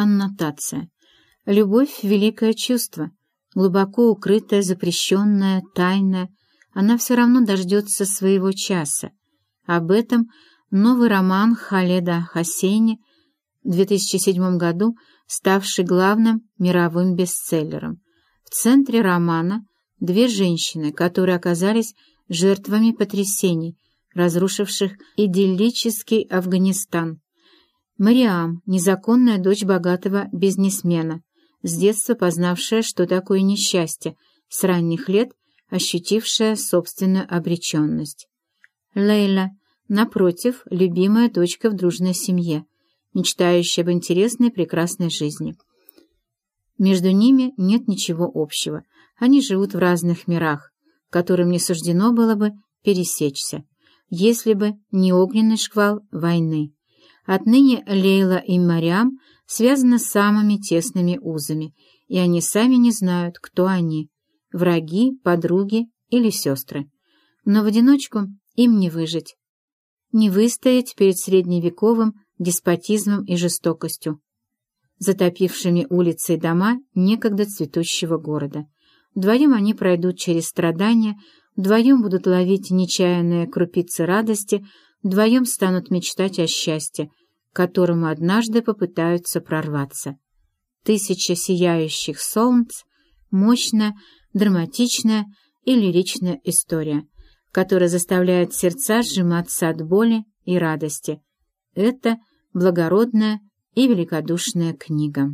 Аннотация. Любовь — великое чувство, глубоко укрытое, запрещенное, тайное. Она все равно дождется своего часа. Об этом новый роман Халеда Хасейни в 2007 году, ставший главным мировым бестселлером. В центре романа две женщины, которые оказались жертвами потрясений, разрушивших идиллический Афганистан. Мариам, незаконная дочь богатого бизнесмена, с детства познавшая, что такое несчастье, с ранних лет ощутившая собственную обреченность. Лейла, напротив, любимая дочка в дружной семье, мечтающая об интересной прекрасной жизни. Между ними нет ничего общего. Они живут в разных мирах, которым не суждено было бы пересечься, если бы не огненный шквал войны. Отныне Лейла и Мариам связаны самыми тесными узами, и они сами не знают, кто они — враги, подруги или сестры. Но в одиночку им не выжить, не выстоять перед средневековым деспотизмом и жестокостью, затопившими улицы и дома некогда цветущего города. Вдвоем они пройдут через страдания, вдвоем будут ловить нечаянные крупицы радости, вдвоем станут мечтать о счастье, которому однажды попытаются прорваться. Тысяча сияющих солнц — мощная, драматичная и лиричная история, которая заставляет сердца сжиматься от боли и радости. Это благородная и великодушная книга.